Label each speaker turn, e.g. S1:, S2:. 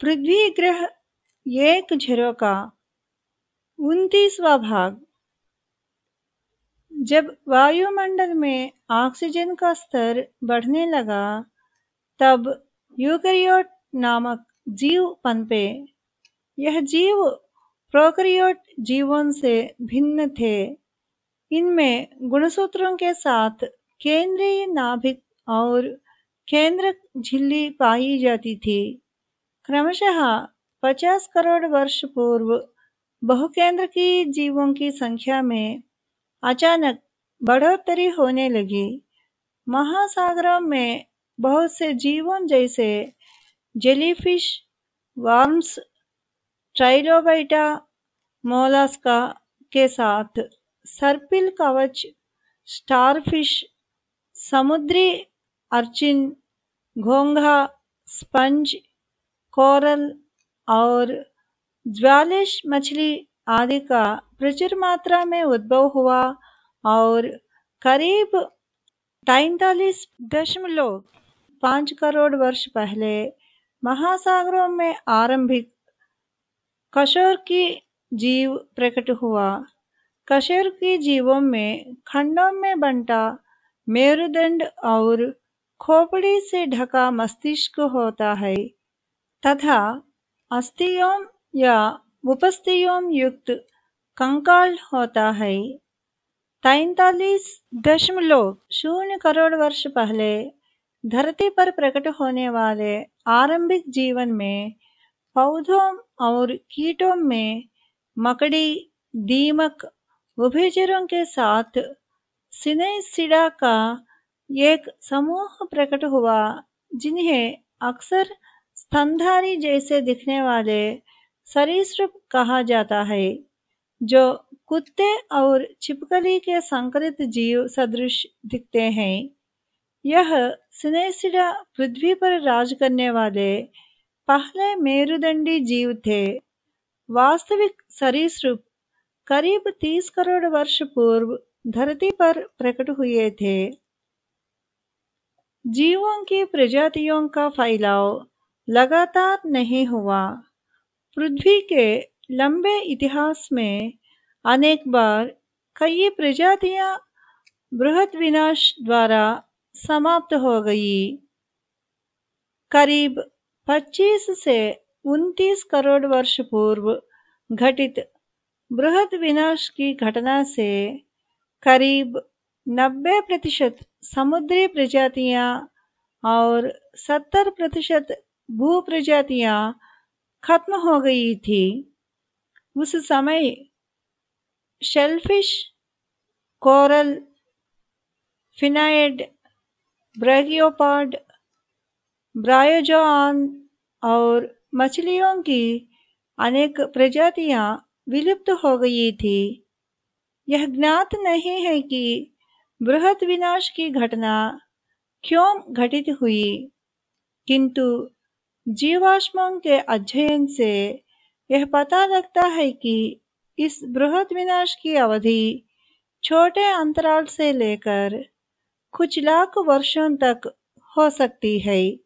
S1: पृथ्वी ग्रह एक झरोका उनतीसवा भाग। जब वायुमंडल में ऑक्सीजन का स्तर बढ़ने लगा, तब यूकरियोट नामक जीव पनपे। यह जीव प्रोकरियोट जीवों से भिन्न थे। इनमें गुणसूत्रों के साथ केंद्रीय नाभिक और केंद्र झिल्ली पाई जाती थी। क्रमशः 50 करोड़ वर्ष पूर्व बहुकेंद्र की जीवों की संख्या में अचानक बढ़ोतरी होने लगी। महासागरों में बहुत से जीवों जैसे जेलीफिश, वर्म्स ट्राइलोबाइटा मोलास्का के साथ सर्पिल कवच, स्टारफिश, समुद्री अर्चिन, घोंघा, स्पंज कोरल और ज्वालिश मछली आदि का प्रचुर मात्रा में उद्भव हुआ और करीब तैतालीस दशमलव पाँच करोड़ वर्ष पहले महासागरों में आरंभिक कशोर की जीव प्रकट हुआ। कशोर की जीवों में खंडों में बंटा, मेरुदंड और खोपड़ी से ढका मस्तिष्क होता है। तथा अस्थियों या उपस्थियों युक्त कंकाल होता है। तैतालीस दशमलव शून्य करोड़ वर्ष पहले धरती पर प्रकट होने वाले आरंभिक जीवन में पौधों और कीटों में मकड़ी, दीमक उभयचरों के साथ सिनेसिडा का एक समूह प्रकट हुआ, जिन्हें अक्सर स्तनधारी जैसे दिखने वाले सरीसृप कहा जाता है, जो कुत्ते और छिपकली के संकरित जीव सदृश दिखते हैं। यह सिनेसिडा पृथ्वी पर राज करने वाले पहले मेरुदंडी जीव थे। वास्तविक सरीसृप करीब तीस करोड़ वर्ष पूर्व धरती पर प्रकट हुए थे। जीवों की प्रजातियों का फैलाव लगातार नहीं हुआ। पृथ्वी के लंबे इतिहास में अनेक बार कई प्रजातियाँ बृहद विनाश द्वारा समाप्त हो गई। करीब 25 से 29 करोड़ वर्ष पूर्व घटित बृहद विनाश की घटना से करीब 90 प्रतिशत समुद्री प्रजातियाँ और 70 प्रतिशत भू प्रजातियाँ खत्म हो गई थी। उस समय शेलफिश कोरल फिनाइड ब्रैगियोपाड ब्रायोजोआन और मछलियों की अनेक प्रजातियाँ विलुप्त हो गई थी। यह ज्ञात नहीं है कि बृहद विनाश की घटना क्यों घटित हुई, किंतु जीवाश्मों के अध्ययन से यह पता लगता है कि इस बृहद विनाश की अवधि छोटे अंतराल से लेकर कुछ लाख वर्षों तक हो सकती है।